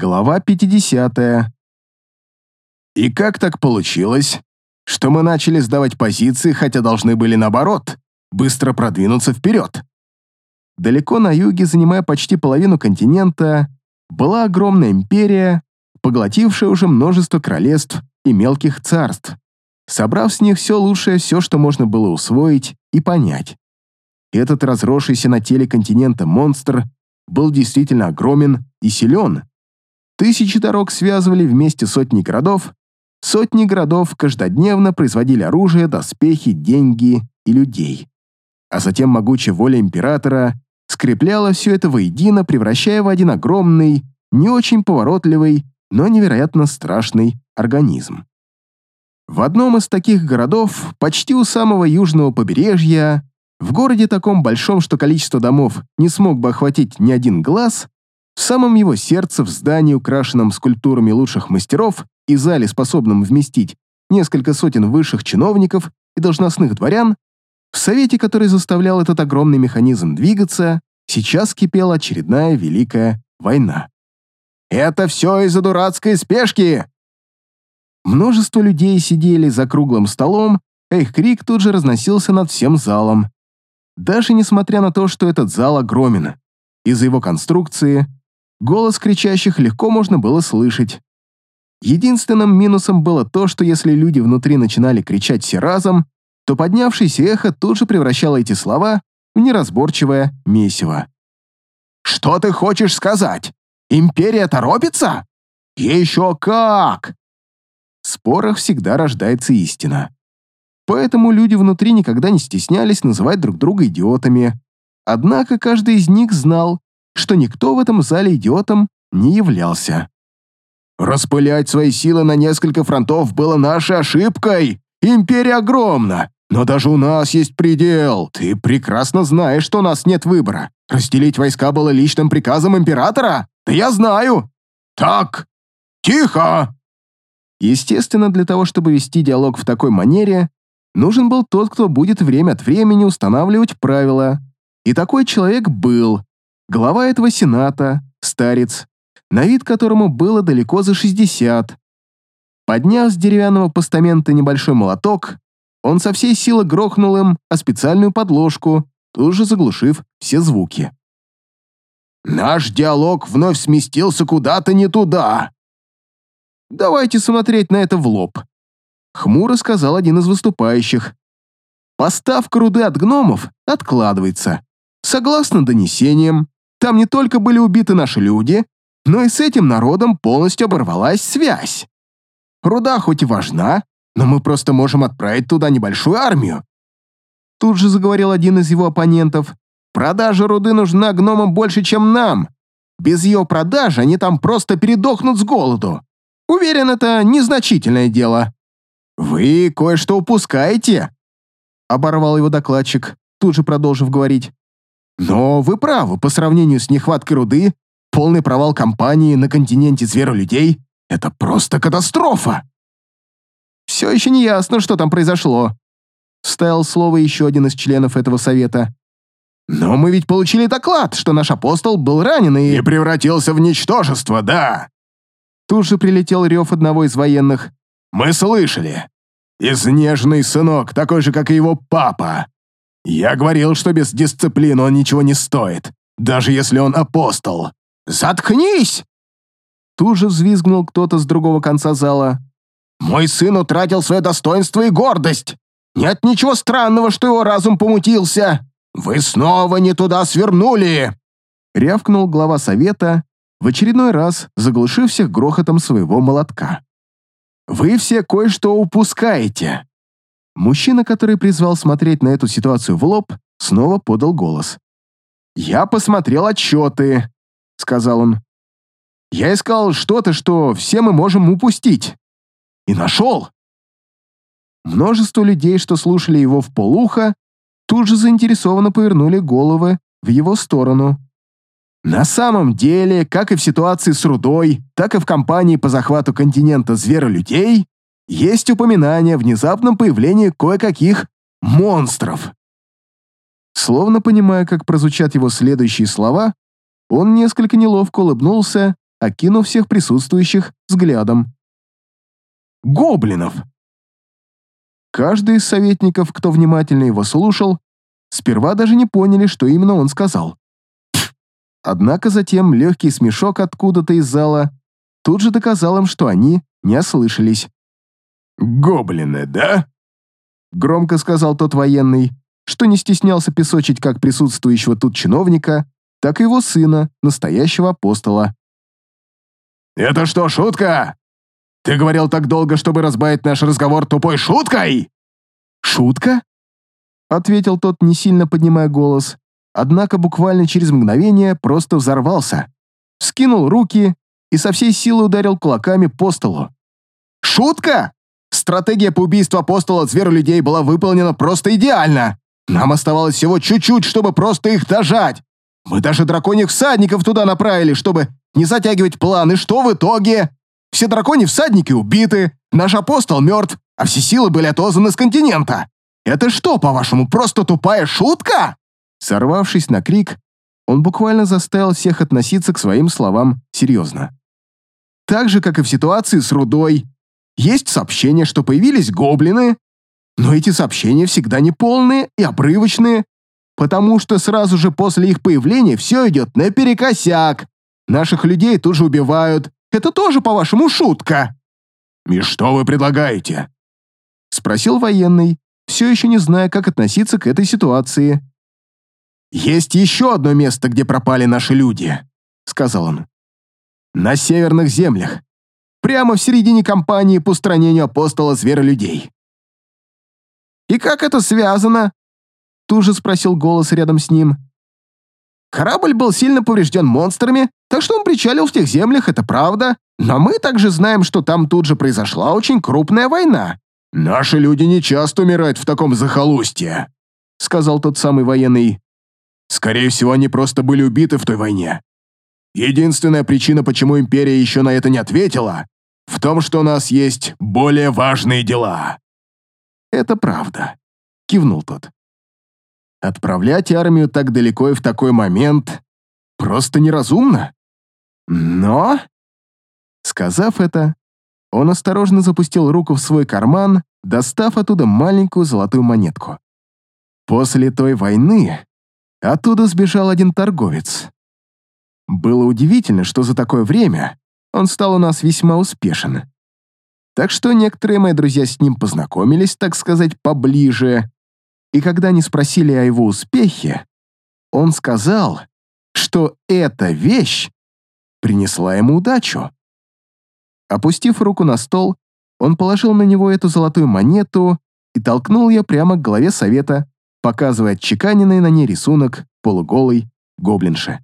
Глава 50. И как так получилось, что мы начали сдавать позиции, хотя должны были наоборот, быстро продвинуться вперед? Далеко на юге, занимая почти половину континента, была огромная империя, поглотившая уже множество королевств и мелких царств, собрав с них все лучшее, все, что можно было усвоить и понять. Этот разросшийся на теле континента монстр был действительно огромен и силен. Тысячи дорог связывали вместе сотни городов, сотни городов каждодневно производили оружие, доспехи, деньги и людей. А затем могучая воля императора скрепляла все это воедино, превращая в один огромный, не очень поворотливый, но невероятно страшный организм. В одном из таких городов, почти у самого южного побережья, в городе таком большом, что количество домов не смог бы охватить ни один глаз, в самом его сердце, в здании, украшенном скульптурами лучших мастеров и зале, способном вместить несколько сотен высших чиновников и должностных дворян, в совете, который заставлял этот огромный механизм двигаться, сейчас кипела очередная великая война. «Это все из-за дурацкой спешки!» Множество людей сидели за круглым столом, а их крик тут же разносился над всем залом. Даже несмотря на то, что этот зал огромен, из-за его конструкции голос кричащих легко можно было слышать. Единственным минусом было то, что если люди внутри начинали кричать все разом, то поднявшееся эхо тут же превращало эти слова в неразборчивое месиво. «Что ты хочешь сказать? Империя торопится? Еще как!» В спорах всегда рождается истина. Поэтому люди внутри никогда не стеснялись называть друг друга идиотами. Однако каждый из них знал, что никто в этом зале идиотом не являлся. Распылять свои силы на несколько фронтов было нашей ошибкой. Империя огромна. Но даже у нас есть предел. Ты прекрасно знаешь, что у нас нет выбора. Разделить войска было личным приказом императора? Да я знаю. Так, тихо!» Естественно, для того, чтобы вести диалог в такой манере, нужен был тот, кто будет время от времени устанавливать правила. И такой человек был. Глава этого сената, старец, на вид которому было далеко за 60. Подняв с деревянного постамента небольшой молоток, он со всей силы грохнул им о специальную подложку, тут же заглушив все звуки. «Наш диалог вновь сместился куда-то не туда!» «Давайте смотреть на это в лоб», — хмуро сказал один из выступающих. «Поставка руды от гномов откладывается. Согласно донесениям, там не только были убиты наши люди, но и с этим народом полностью оборвалась связь. Руда хоть и важна, но мы просто можем отправить туда небольшую армию. Тут же заговорил один из его оппонентов. Продажа руды нужна гномам больше, чем нам. Без ее продажи они там просто передохнут с голоду. Уверен, это незначительное дело. Вы кое-что упускаете, оборвал его докладчик, тут же продолжив говорить. Но вы правы, по сравнению с нехваткой руды, полный провал компании на континенте зверолюдей — это просто катастрофа. Все еще не ясно, что там произошло. Вставил слово еще один из членов этого совета. Но мы ведь получили доклад, что наш апостол был ранен и... И превратился в ничтожество, да. Тут же прилетел рев одного из военных. Мы слышали. Изнежный сынок, такой же, как и его папа. Я говорил, что без дисциплины он ничего не стоит, даже если он апостол. Заткнись! Тут же взвизгнул кто-то с другого конца зала. Мой сын утратил свое достоинство и гордость. Нет ничего странного, что его разум помутился. Вы снова не туда свернули!» Рявкнул глава совета, в очередной раз заглушив всех грохотом своего молотка. «Вы все кое-что упускаете!» Мужчина, который призвал смотреть на эту ситуацию в лоб, снова подал голос. «Я посмотрел отчеты», — сказал он. «Я искал что-то, что все мы можем упустить. И нашел!» Множество людей, что слушали его в полуха, тут же заинтересованно повернули головы в его сторону. На самом деле, как и в ситуации с рудой, так и в кампании по захвату континента зверолюдей, есть упоминание о внезапном появлении кое-каких монстров. Словно понимая, как прозвучат его следующие слова, он несколько неловко улыбнулся окинув всех присутствующих взглядом. «Гоблинов!» Каждый из советников, кто внимательно его слушал, сперва даже не поняли, что именно он сказал. Однако затем легкий смешок откуда-то из зала тут же доказал им, что они не ослышались. «Гоблины, да?» Громко сказал тот военный, что не стеснялся песочить как присутствующего тут чиновника, так и его сына, настоящего апостола. «Это что, шутка? Ты говорил так долго, чтобы разбавить наш разговор тупой шуткой?» «Шутка?» — ответил тот, не сильно поднимая голос, однако буквально через мгновение просто взорвался, скинул руки и со всей силы ударил кулаками по столу. «Шутка? Стратегия по убийству апостола от зверолюдей была выполнена просто идеально. Нам оставалось всего чуть-чуть, чтобы просто их дожать. Мы даже драконьих всадников туда направили, чтобы не затягивать планы. Что в итоге? Все драконьи всадники убиты, наш апостол мертв, а все силы были отозваны с континента. Это что, по-вашему, просто тупая шутка?» Сорвавшись на крик, он буквально заставил всех относиться к своим словам серьезно. Так же, как и в ситуации с рудой, есть сообщения, что появились гоблины, но эти сообщения всегда неполные и обрывочные, потому что сразу же после их появления все идет наперекосяк. Наших людей тут же убивают. Это тоже, по-вашему, шутка?» «И что вы предлагаете?» Спросил военный, все еще не зная, как относиться к этой ситуации. «Есть еще одно место, где пропали наши люди», — сказал он. «На северных землях прямо в середине кампании по устранению апостола зверолюдей. «И как это связано?» Тут же спросил голос рядом с ним. «Корабль был сильно поврежден монстрами, так что он причалил в тех землях, это правда, но мы также знаем, что там тут же произошла очень крупная война». «Наши люди не часто умирают в таком захолустье», — сказал тот самый военный. «Скорее всего, они просто были убиты в той войне. Единственная причина, почему Империя еще на это не ответила, в том, что у нас есть более важные дела». «Это правда», — кивнул тот. «Отправлять армию так далеко и в такой момент просто неразумно. Но...» Сказав это, он осторожно запустил руку в свой карман, достав оттуда маленькую золотую монетку. После той войны оттуда сбежал один торговец. Было удивительно, что за такое время он стал у нас весьма успешен. Так что некоторые мои друзья с ним познакомились, так сказать, поближе. И когда они спросили о его успехе, он сказал, что эта вещь принесла ему удачу. Опустив руку на стол, он положил на него эту золотую монету и толкнул ее прямо к голове совета, показывая отчеканенный на ней рисунок полуголой гоблинши.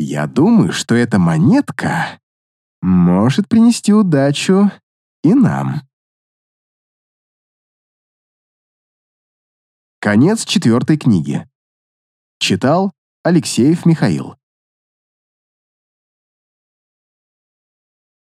Я думаю, что эта монетка может принести удачу и нам. Конец четвертой книги. Читал Алексеев Михаил.